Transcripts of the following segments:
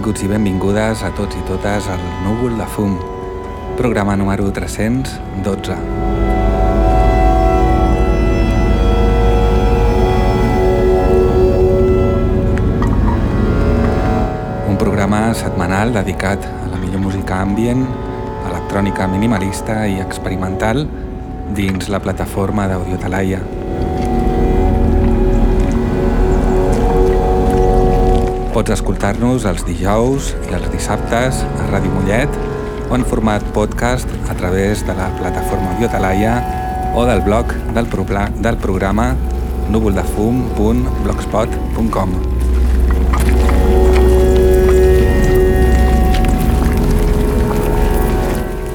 benvinguts i benvingudes a tots i totes al Núvol de Fum, programa número 312. Un programa setmanal dedicat a la millor música ambient, electrònica minimalista i experimental dins la plataforma d'Audio Talaia. Pots escoltar-nos els dijous i els dissabtes a Ràdio Mollet o en format podcast a través de la plataforma Biotalaia o del blog del, del programa núvoldefum.blogspot.com.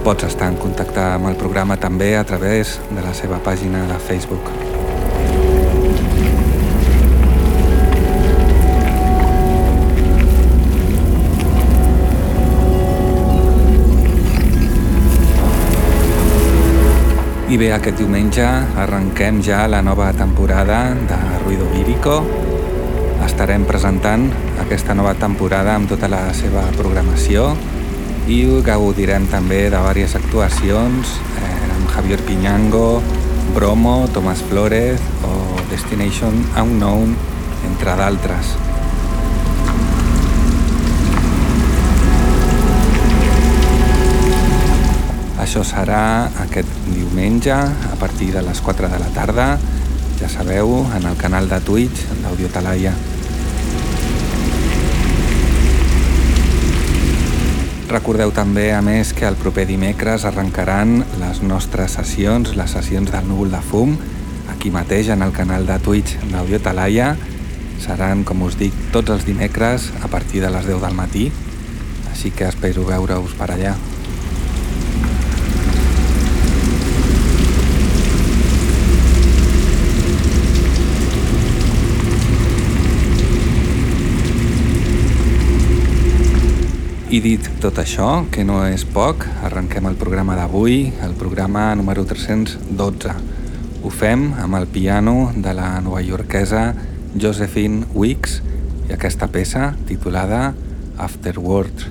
Pots estar en contacte amb el programa també a través de la seva pàgina de Facebook. I bé, aquest diumenge arrenquem ja la nova temporada de Ruido Lírico. Estarem presentant aquesta nova temporada amb tota la seva programació i gaudirem també de diverses actuacions eh, amb Javier Piñango, Bromo, Tomás Flores o Destination Unknown, entre d'altres. Això serà aquest diumenge a partir de les 4 de la tarda, ja sabeu, en el canal de Twitch d'Audio Talaia. Recordeu també, a més, que el proper dimecres arrencaran les nostres sessions, les sessions del núvol de fum, aquí mateix en el canal de Twitch d'Audio Talaia. Seran, com us dic, tots els dimecres a partir de les 10 del matí, així que espero veure-us per allà. I dit tot això, que no és poc, arrenquem el programa d'avui, el programa número 312. Ho fem amb el piano de la novaiorquesa Josephine Weeks i aquesta peça titulada Afterwords.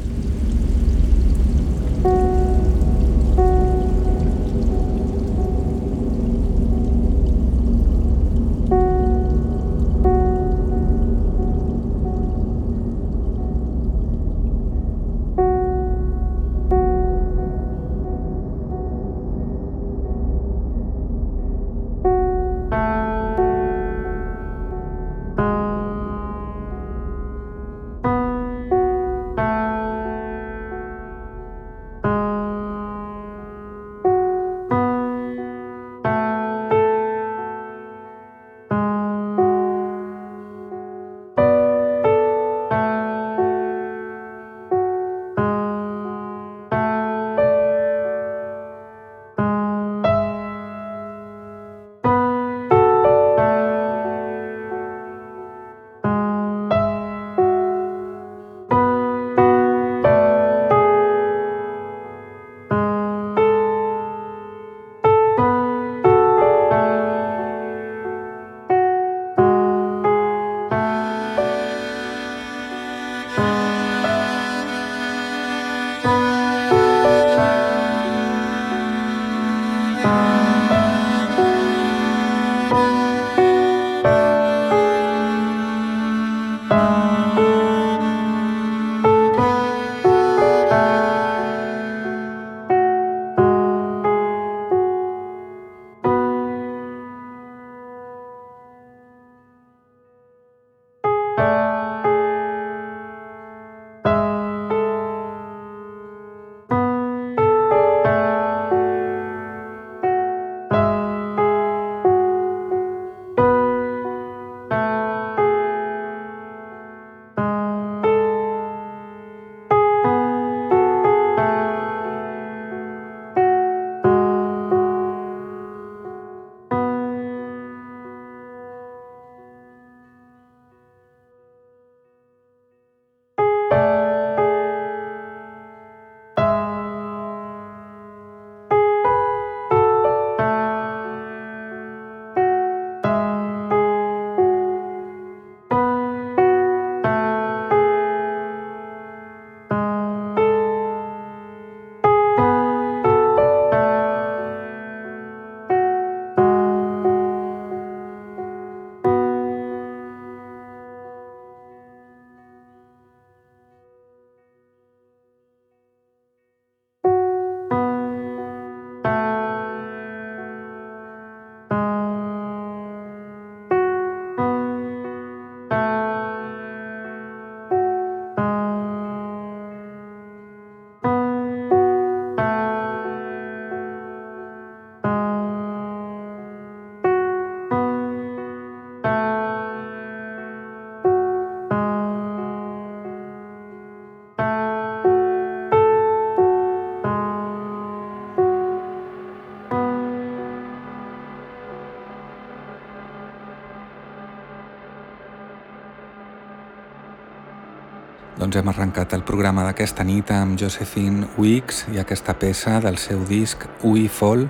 Doncs hem arrencat el programa d'aquesta nit amb Josephine Weeks i aquesta peça del seu disc We Fall,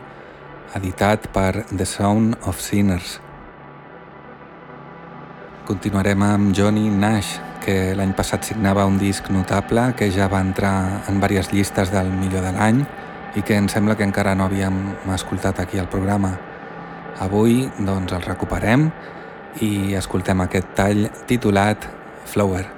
editat per The Sound of Sinners. Continuarem amb Johnny Nash, que l'any passat signava un disc notable que ja va entrar en diverses llistes del millor de l'any i que em sembla que encara no havíem escoltat aquí al programa. Avui doncs el recuperem i escoltem aquest tall titulat Flower.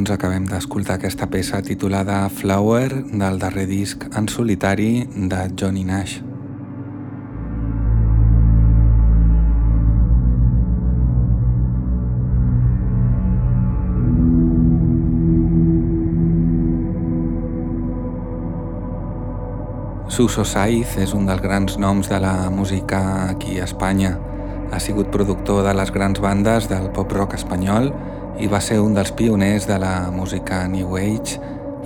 Doncs acabem d'escoltar aquesta peça titulada Flower del darrer disc en solitari de Johnny Nash. Suso Saiz és un dels grans noms de la música aquí a Espanya. Ha sigut productor de les grans bandes del pop-rock espanyol i va ser un dels pioners de la música New Age,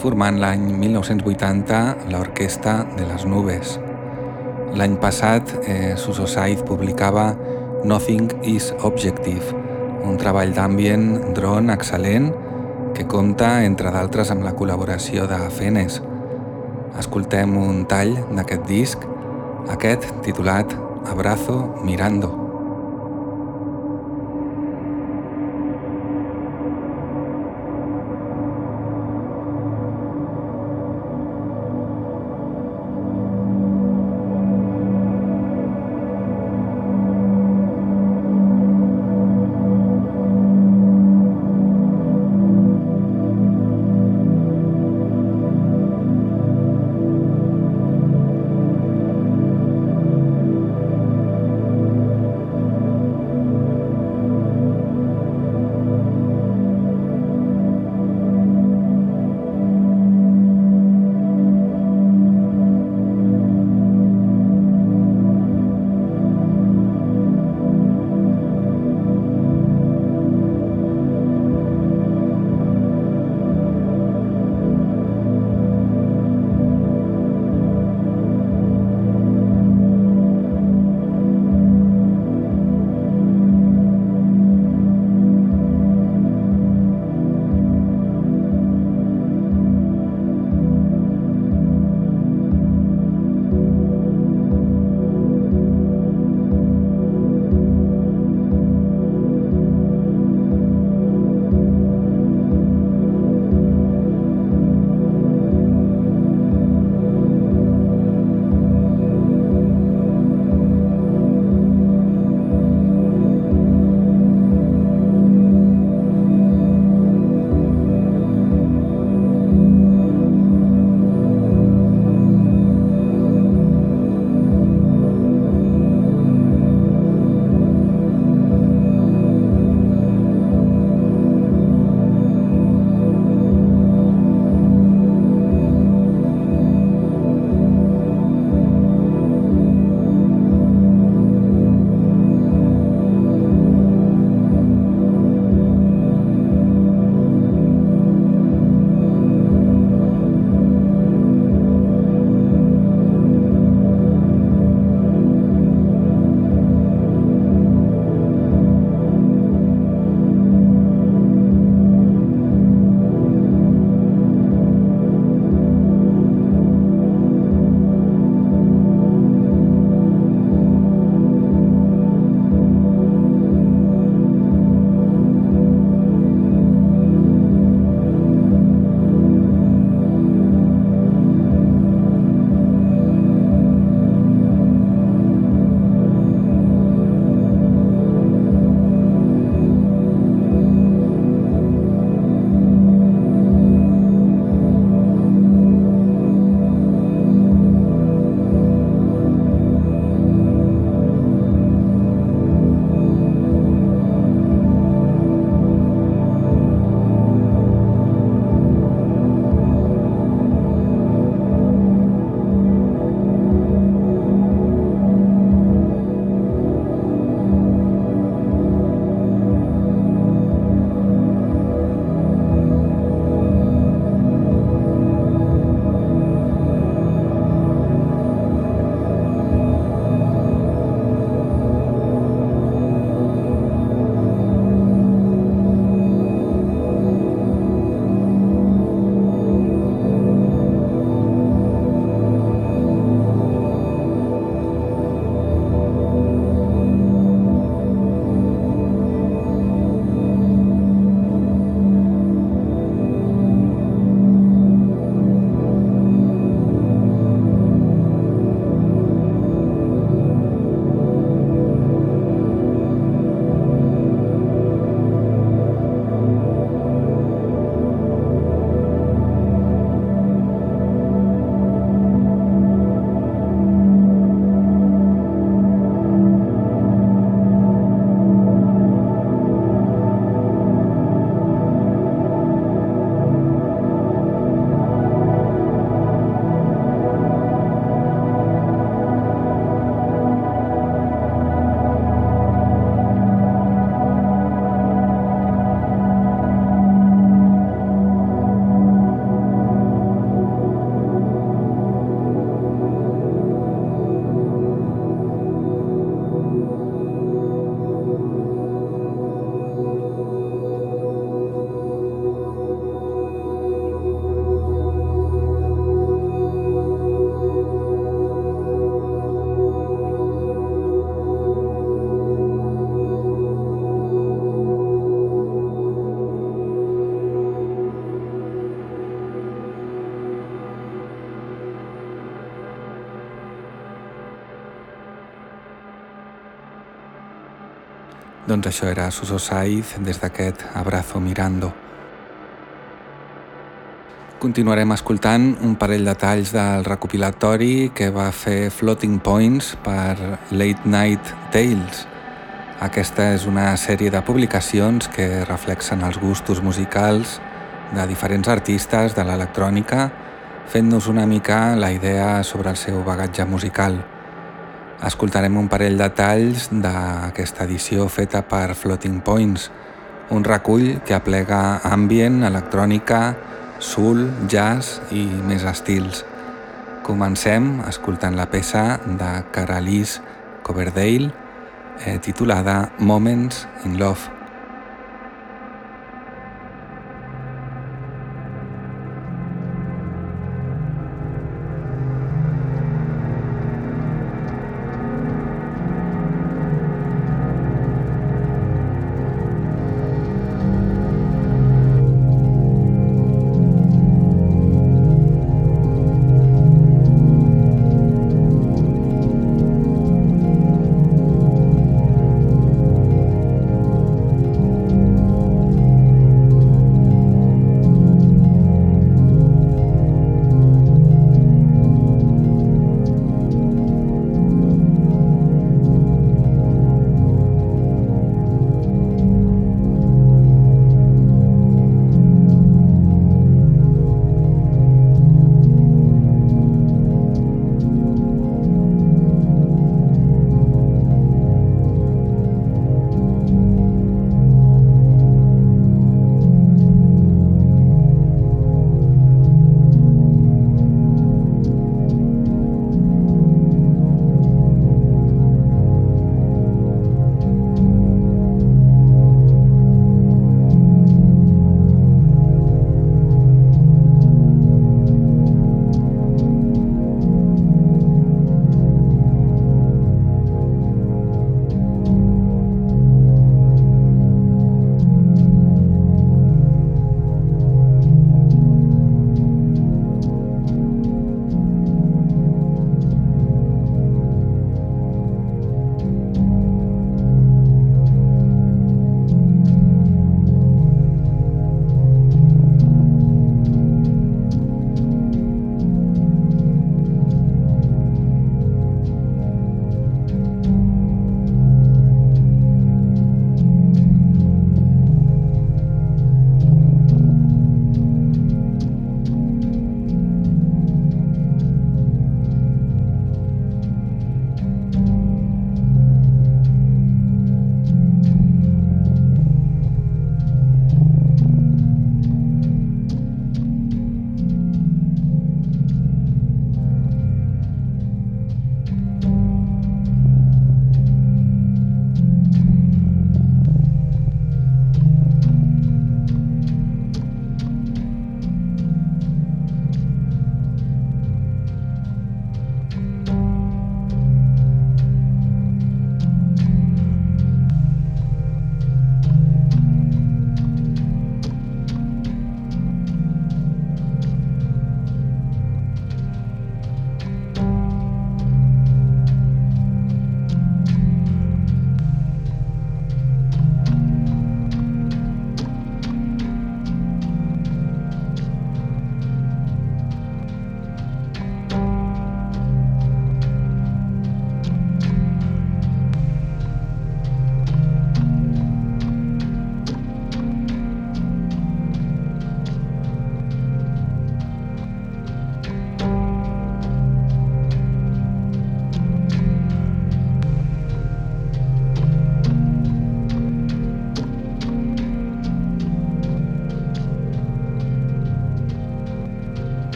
formant l'any 1980 l'Orquesta de les Nubes. L'any passat, eh, Suso Saiz publicava Nothing is Objective, un treball d'ambient drone excel·lent que compta, entre d'altres, amb la col·laboració de Fenes. Escoltem un tall d'aquest disc, aquest titulat Abrazo Mirando. Doncs això era Suso Saiz des d'aquest Abrazo Mirando. Continuarem escoltant un parell de talls del recopilatori que va fer Floating Points per Late Night Tales. Aquesta és una sèrie de publicacions que reflexen els gustos musicals de diferents artistes de l'electrònica, fent-nos una mica la idea sobre el seu bagatge musical. Escoltarem un parell de talls d'aquesta edició feta per Floating Points, un recull que aplega ambient, electrònica, soul, jazz i més estils. Comencem escoltant la peça de Caralis Coverdale eh, titulada Moments in Love.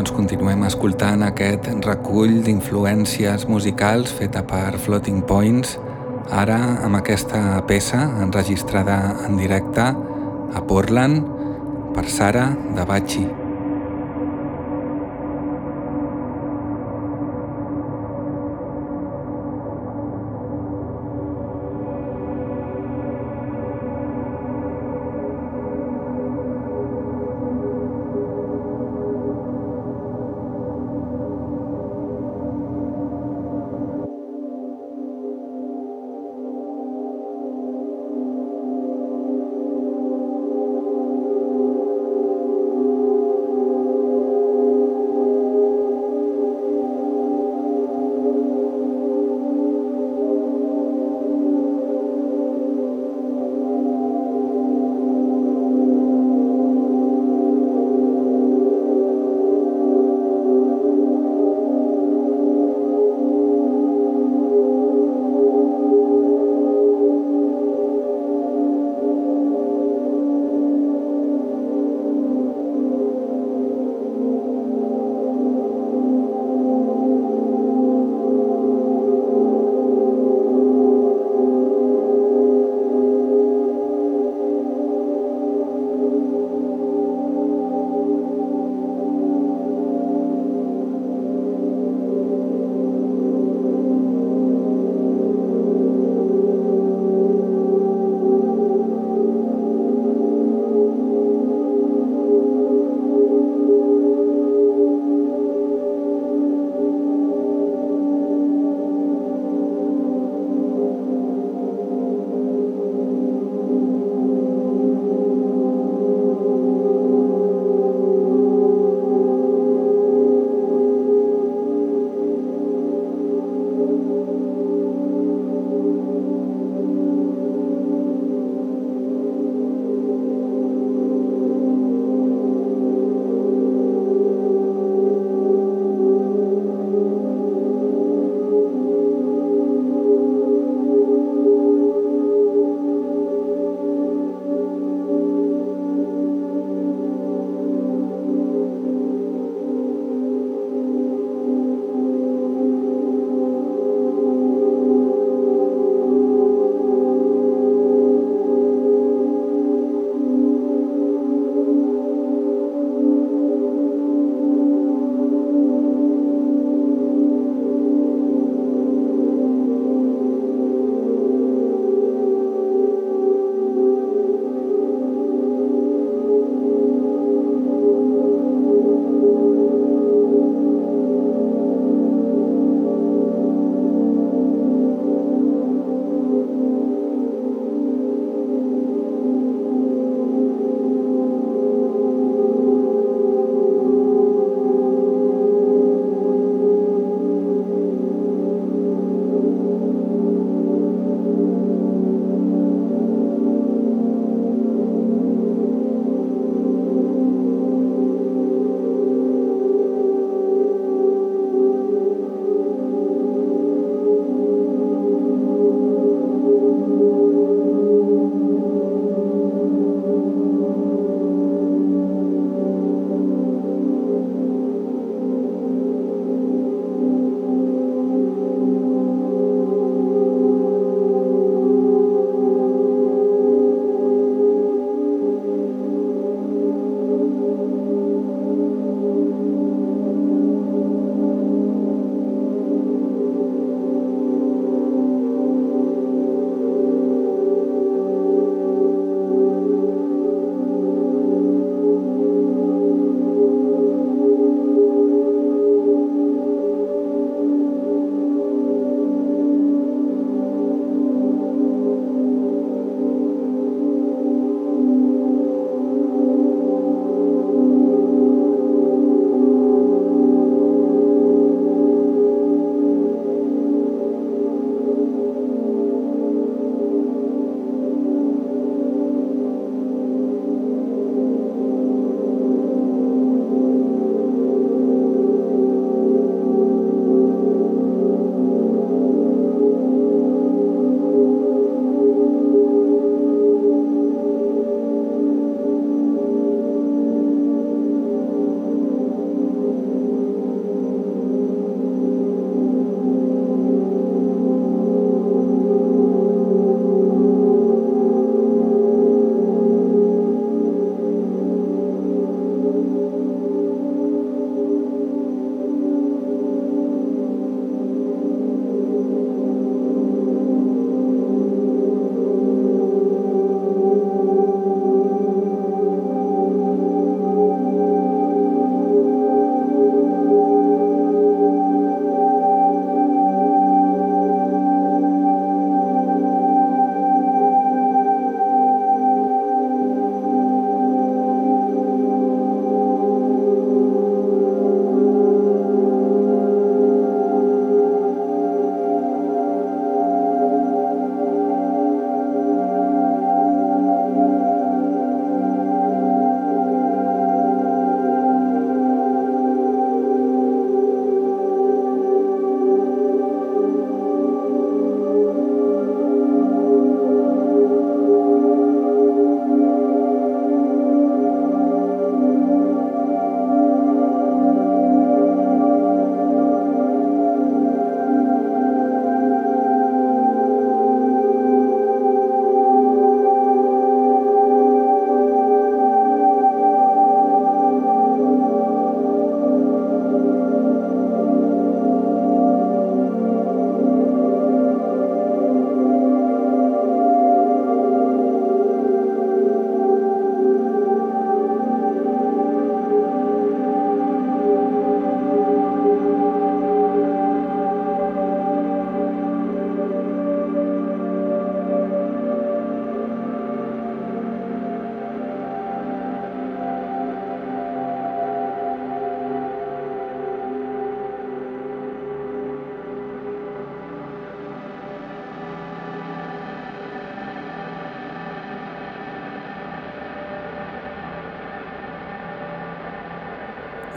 Doncs continuem escoltant aquest recull d'influències musicals feta per Floating Points, ara amb aquesta peça enregistrada en directe a Portland per Sara de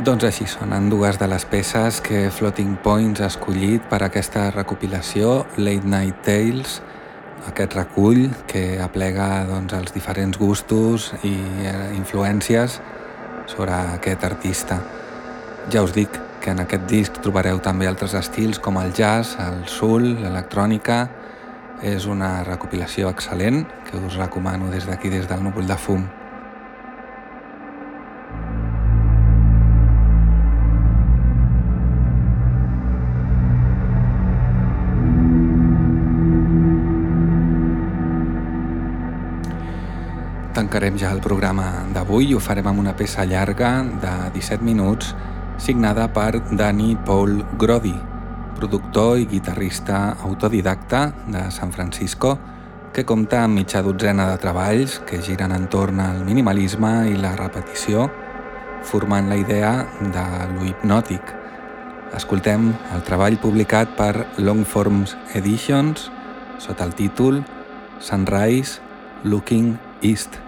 Doncs així sonen dues de les peces que Floating Points ha escollit per aquesta recopilació Late Night Tales, aquest recull que aplega doncs, els diferents gustos i eh, influències sobre aquest artista. Ja us dic que en aquest disc trobareu també altres estils com el jazz, el soul, l'electrònica... És una recopilació excel·lent que us recomano des d'aquí, des del núvol de fum. Tancarem ja el programa d'avui ho farem amb una peça llarga de 17 minuts signada per Danny Paul Grody, productor i guitarrista autodidacta de San Francisco que compta amb mitja dotzena de treballs que giren entorn al minimalisme i la repetició, formant la idea de lo hipnòtic. Escoltem el treball publicat per Longforms Editions sota el títol Sunrise Looking East.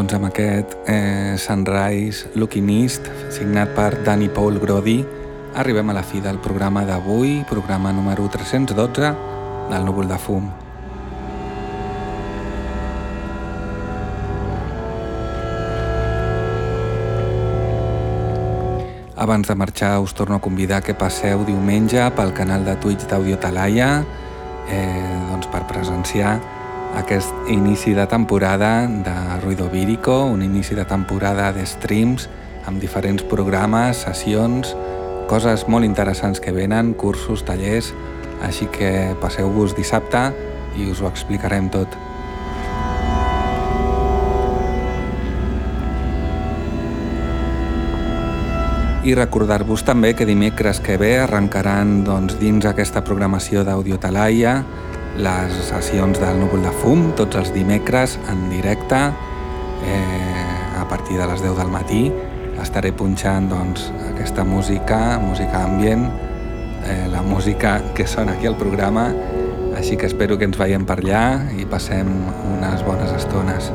Doncs amb aquest eh, Sunrise Looking East, signat per Danny Paul Grody, arribem a la fi del programa d'avui, programa número 312 del Núvol de Fum. Abans de marxar us torno a convidar que passeu diumenge pel canal de Twitch d'Audio Talaia eh, doncs per presenciar aquest inici de temporada de Ruido Vírico, un inici de temporada de streams amb diferents programes, sessions, coses molt interessants que venen, cursos, tallers, així que passeu-vos dissabte i us ho explicarem tot. i recordar-vos també que dimecres que ve arrencaran doncs, dins aquesta programació d'Audio Talaia les sessions del Núvol de Fum, tots els dimecres en directe eh, a partir de les 10 del matí estaré punxant doncs, aquesta música, música ambient, eh, la música que sona aquí al programa, així que espero que ens veiem per allà i passem unes bones estones.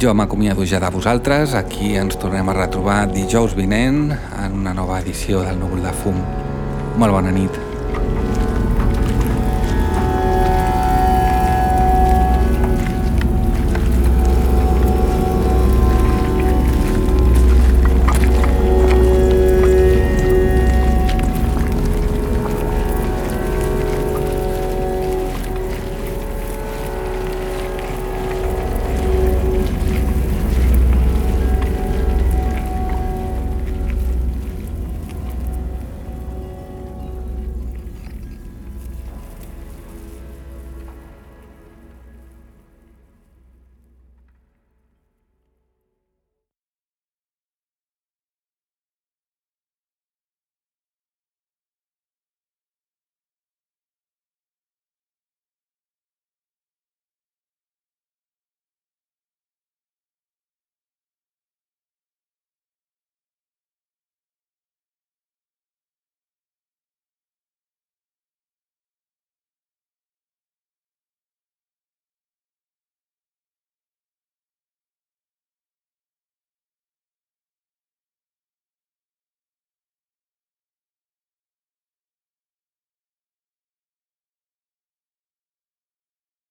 Jo m'acomiado ja de vosaltres, aquí ens tornem a retrobar dijous vinent en una nova edició del Núvol de Fum. Molt bona nit.